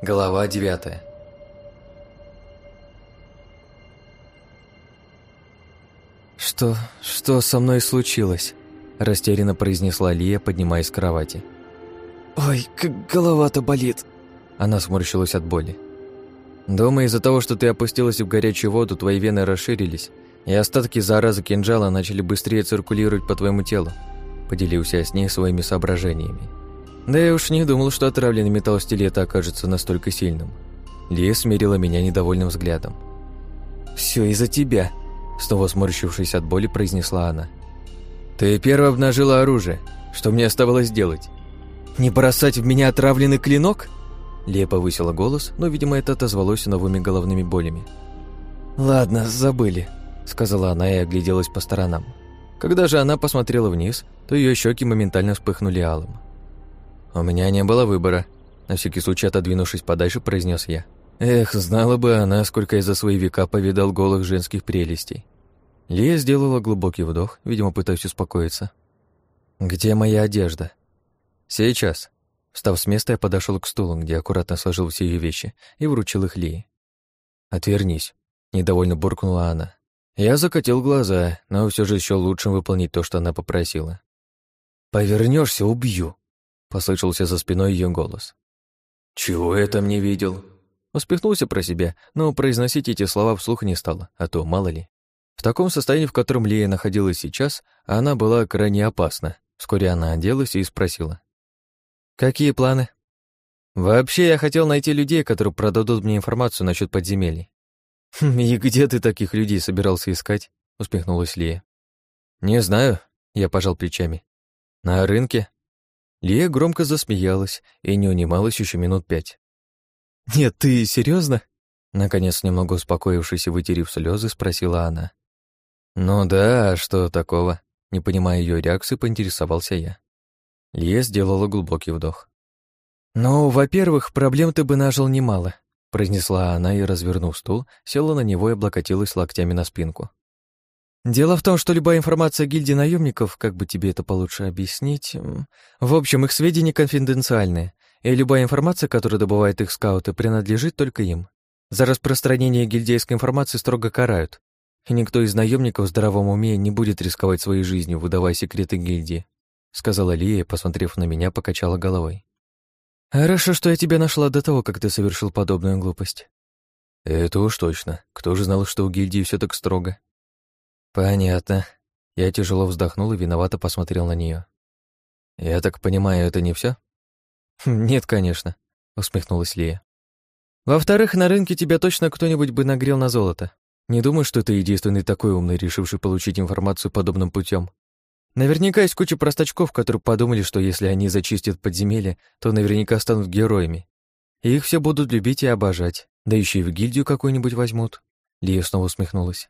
Глава девятая «Что... что со мной случилось?» Растерянно произнесла Лия, поднимаясь с кровати. «Ой, как голова-то болит!» Она сморщилась от боли. «Думаю, из-за того, что ты опустилась в горячую воду, твои вены расширились, и остатки заразы кинжала начали быстрее циркулировать по твоему телу», поделился я с ней своими соображениями. Да я уж не думал, что отравленный металл стилета окажется настолько сильным. Лия смирила меня недовольным взглядом. «Все из-за тебя», — снова сморщившись от боли, произнесла она. «Ты первая обнажила оружие. Что мне оставалось делать?» «Не бросать в меня отравленный клинок?» Лия повысила голос, но, видимо, это отозвалось новыми головными болями. «Ладно, забыли», — сказала она и огляделась по сторонам. Когда же она посмотрела вниз, то ее щеки моментально вспыхнули алым. «У меня не было выбора», — на всякий случай отодвинувшись подальше, произнес я. Эх, знала бы она, сколько я за свои века повидал голых женских прелестей. Лия сделала глубокий вдох, видимо, пытаясь успокоиться. «Где моя одежда?» «Сейчас». Встав с места, я подошел к стулу, где аккуратно сложил все ее вещи и вручил их Лии. «Отвернись», — недовольно буркнула она. Я закатил глаза, но все же еще лучше выполнить то, что она попросила. Повернешься, убью», — послышался за спиной ее голос. «Чего я там не видел?» Успехнулся про себя, но произносить эти слова вслух не стало, а то мало ли. В таком состоянии, в котором Лия находилась сейчас, она была крайне опасна. Вскоре она оделась и спросила. «Какие планы?» «Вообще, я хотел найти людей, которые продадут мне информацию насчет подземелий». «Хм, «И где ты таких людей собирался искать?» — усмехнулась Лия. «Не знаю», — я пожал плечами. «На рынке?» Лия громко засмеялась и не унималась еще минут пять. «Нет, ты серьезно? Наконец, немного успокоившись и вытерев слезы, спросила она. «Ну да, а что такого?» Не понимая ее реакции, поинтересовался я. Лия сделала глубокий вдох. «Ну, во-первых, проблем ты бы нажил немало», произнесла она и, развернув стул, села на него и облокотилась локтями на спинку. Дело в том, что любая информация гильдии наемников, как бы тебе это получше объяснить... В общем, их сведения конфиденциальные, и любая информация, которую добывают их скауты, принадлежит только им. За распространение гильдейской информации строго карают, и никто из наемников в здравом уме не будет рисковать своей жизнью, выдавая секреты гильдии», — сказала Лия, посмотрев на меня, покачала головой. «Хорошо, что я тебя нашла до того, как ты совершил подобную глупость». «Это уж точно. Кто же знал, что у гильдии все так строго?» «Понятно». Я тяжело вздохнул и виновато посмотрел на нее. «Я так понимаю, это не все? «Нет, конечно», — усмехнулась Лия. «Во-вторых, на рынке тебя точно кто-нибудь бы нагрел на золото. Не думаю, что ты единственный такой умный, решивший получить информацию подобным путем. Наверняка есть куча простачков, которые подумали, что если они зачистят подземелье, то наверняка станут героями. И их все будут любить и обожать, да еще и в гильдию какую-нибудь возьмут». Лия снова усмехнулась.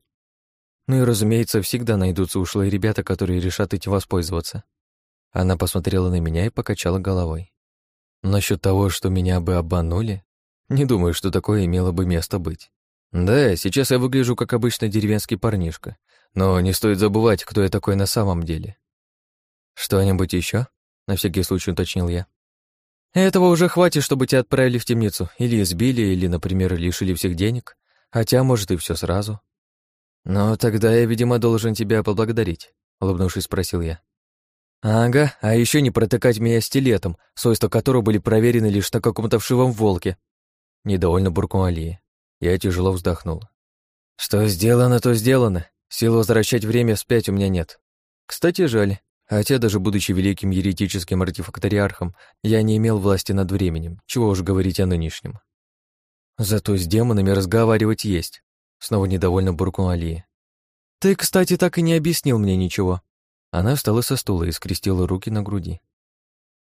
Ну и, разумеется, всегда найдутся ушлые ребята, которые решат этим воспользоваться. Она посмотрела на меня и покачала головой. Насчет того, что меня бы обманули, не думаю, что такое имело бы место быть. Да, сейчас я выгляжу как обычный деревенский парнишка, но не стоит забывать, кто я такой на самом деле. Что-нибудь еще? На всякий случай уточнил я. Этого уже хватит, чтобы тебя отправили в темницу, или избили, или, например, лишили всех денег, хотя, может, и все сразу. Но тогда я, видимо, должен тебя поблагодарить, улыбнувшись, спросил я. Ага, а еще не протыкать меня стилетом, свойства которого были проверены лишь на каком-то вшивом волке. Недовольно буркнул Алия. Я тяжело вздохнул. Что сделано, то сделано. Сил возвращать время вспять у меня нет. Кстати, жаль. Хотя даже будучи великим еретическим артефакториархом, я не имел власти над временем, чего уж говорить о нынешнем. Зато с демонами разговаривать есть. Снова недовольно буркнул Алия. Ты, кстати, так и не объяснил мне ничего. Она встала со стула и скрестила руки на груди.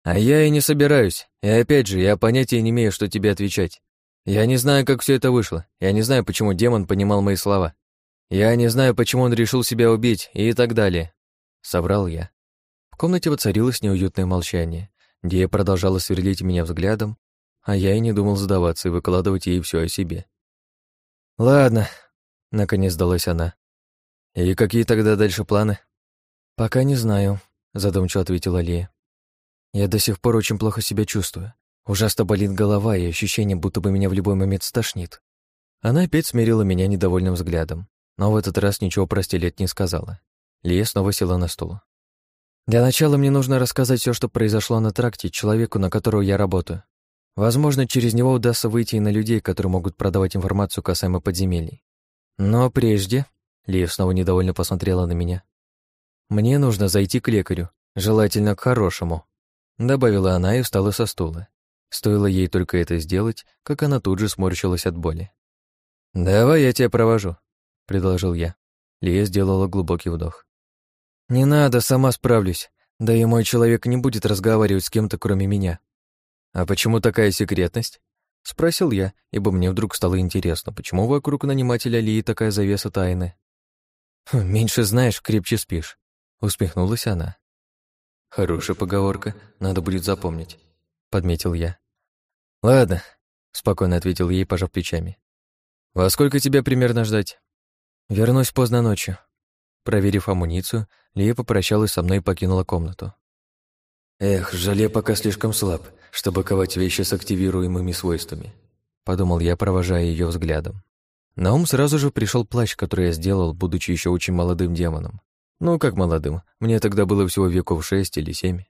«А я и не собираюсь. И опять же, я понятия не имею, что тебе отвечать. Я не знаю, как все это вышло. Я не знаю, почему демон понимал мои слова. Я не знаю, почему он решил себя убить и так далее». Соврал я. В комнате воцарилось неуютное молчание. Дия продолжала сверлить меня взглядом, а я и не думал сдаваться и выкладывать ей все о себе. «Ладно», — наконец сдалась она. «И какие тогда дальше планы?» «Пока не знаю», — задумчиво ответила Лия. «Я до сих пор очень плохо себя чувствую. Ужасно болит голова и ощущение, будто бы меня в любой момент стошнит. Она опять смирила меня недовольным взглядом, но в этот раз ничего про стилет не сказала. Лия снова села на стул. Для начала мне нужно рассказать все, что произошло на тракте, человеку, на которого я работаю. Возможно, через него удастся выйти и на людей, которые могут продавать информацию касаемо подземелий. Но прежде... Лия снова недовольно посмотрела на меня. «Мне нужно зайти к лекарю, желательно к хорошему», добавила она и встала со стула. Стоило ей только это сделать, как она тут же сморщилась от боли. «Давай я тебя провожу», — предложил я. Лия сделала глубокий вдох. «Не надо, сама справлюсь. Да и мой человек не будет разговаривать с кем-то, кроме меня». «А почему такая секретность?» — спросил я, ибо мне вдруг стало интересно, почему вокруг нанимателя Лии такая завеса тайны. «Хм, «Меньше знаешь, крепче спишь», — усмехнулась она. «Хорошая поговорка, надо будет запомнить», — подметил я. «Ладно», — спокойно ответил ей, пожав плечами. «Во сколько тебя примерно ждать?» «Вернусь поздно ночью». Проверив амуницию, Лия попрощалась со мной и покинула комнату. «Эх, жале пока слишком слаб, чтобы ковать вещи с активируемыми свойствами», подумал я, провожая ее взглядом. На ум сразу же пришел плащ, который я сделал, будучи еще очень молодым демоном. Ну, как молодым, мне тогда было всего веков шесть или семь.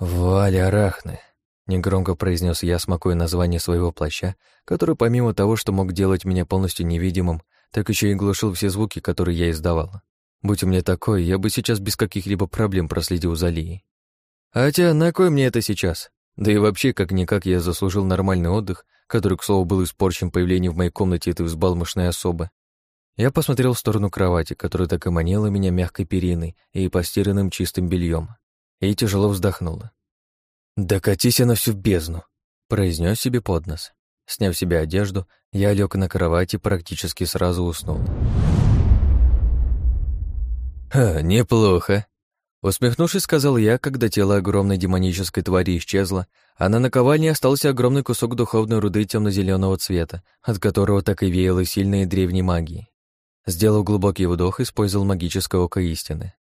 «Валя Арахны», — негромко произнес я, смакуя название своего плаща, который помимо того, что мог делать меня полностью невидимым, так еще и глушил все звуки, которые я издавал. Будь у меня такой, я бы сейчас без каких-либо проблем проследил за Лией. Хотя на кой мне это сейчас? Да и вообще, как-никак, я заслужил нормальный отдых, который, к слову, был испорчен появлением в моей комнате этой взбалмошной особы. Я посмотрел в сторону кровати, которая так и манила меня мягкой периной и постиранным чистым бельем, и тяжело вздохнула. «Да катись она всю бездну!» — произнес себе под нос. Сняв себе одежду, я лег на кровати и практически сразу уснул. «Ха, неплохо», Усмехнувшись, сказал я, когда тело огромной демонической твари исчезло, а на наковальне остался огромный кусок духовной руды темно-зеленого цвета, от которого так и веяло сильной древней магией. Сделал глубокий вдох использовал магическое око истины.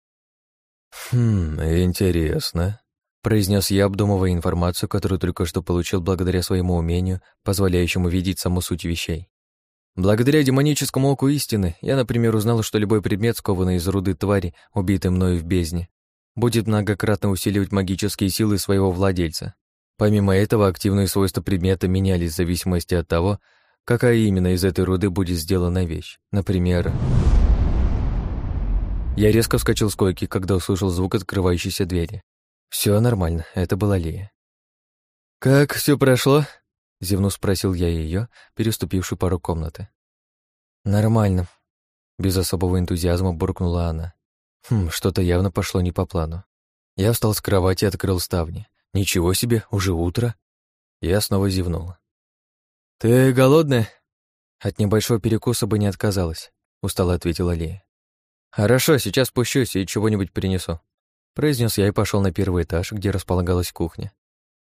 «Хм, интересно», — произнес я, обдумывая информацию, которую только что получил благодаря своему умению, позволяющему видеть саму суть вещей. Благодаря демоническому оку истины я, например, узнал, что любой предмет, скованный из руды твари, убитый мною в бездне, будет многократно усиливать магические силы своего владельца. Помимо этого, активные свойства предмета менялись в зависимости от того, какая именно из этой руды будет сделана вещь. Например... Я резко вскочил с койки, когда услышал звук открывающейся двери. Все нормально, это была Лия. «Как все прошло?» — зевнув спросил я ее, переступившую пару комнаты. «Нормально», — без особого энтузиазма буркнула она. Хм, что-то явно пошло не по плану. Я встал с кровати и открыл ставни. Ничего себе, уже утро. Я снова зевнул. «Ты голодная?» От небольшого перекуса бы не отказалась, устало ответила Лея. «Хорошо, сейчас спущусь и чего-нибудь принесу», произнес я и пошел на первый этаж, где располагалась кухня.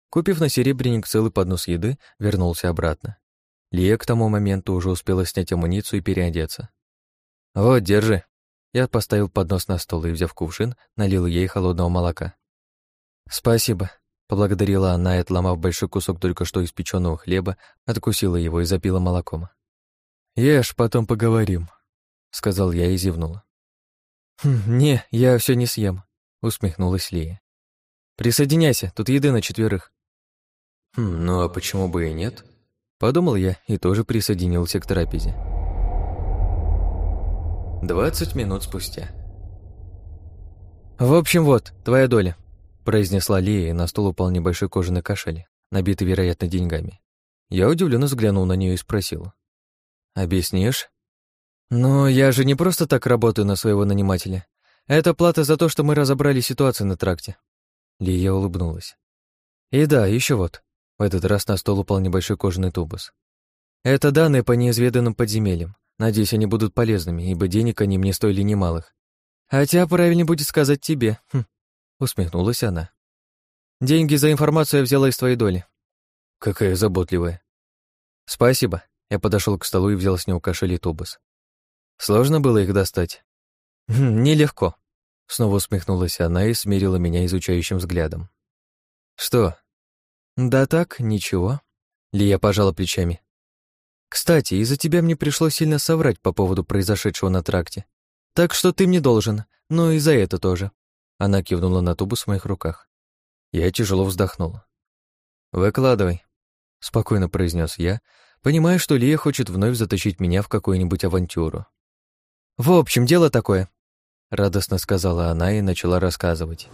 Купив на серебряник целый поднос еды, вернулся обратно. Лия к тому моменту уже успела снять амуницию и переодеться. «Вот, держи», я поставил поднос на стол и, взяв кувшин, налил ей холодного молока. «Спасибо», — поблагодарила она и, отломав большой кусок только что испеченного хлеба, откусила его и запила молоком. «Ешь, потом поговорим», — сказал я и зевнула. «Хм, «Не, я все не съем», — усмехнулась Лия. «Присоединяйся, тут еды на четверых». «Хм, ну а почему бы и нет?» Подумал я и тоже присоединился к трапезе. Двадцать минут спустя. «В общем, вот, твоя доля», — произнесла Лия, и на стол упал небольшой кожаный кошель, набитый, вероятно, деньгами. Я удивленно взглянул на нее и спросил. «Объяснишь?» «Ну, я же не просто так работаю на своего нанимателя. Это плата за то, что мы разобрали ситуацию на тракте». Лия улыбнулась. «И да, еще вот». В этот раз на стол упал небольшой кожаный тубус. «Это данные по неизведанным подземельям. Надеюсь, они будут полезными, ибо денег они мне стоили немалых. Хотя правильнее будет сказать тебе. Хм, усмехнулась она. Деньги за информацию я взяла из твоей доли. Какая заботливая. Спасибо. Я подошел к столу и взял с него кошель и тубус. Сложно было их достать? Хм, нелегко. Снова усмехнулась она и смирила меня изучающим взглядом. Что? Да так, ничего. Лия пожала плечами. Кстати, из-за тебя мне пришлось сильно соврать по поводу произошедшего на тракте. Так что ты мне должен, ну и за это тоже. Она кивнула на тубус в моих руках. Я тяжело вздохнула. «Выкладывай», — спокойно произнес я, понимая, что Лия хочет вновь затащить меня в какую-нибудь авантюру. «В общем, дело такое», — радостно сказала она и начала рассказывать.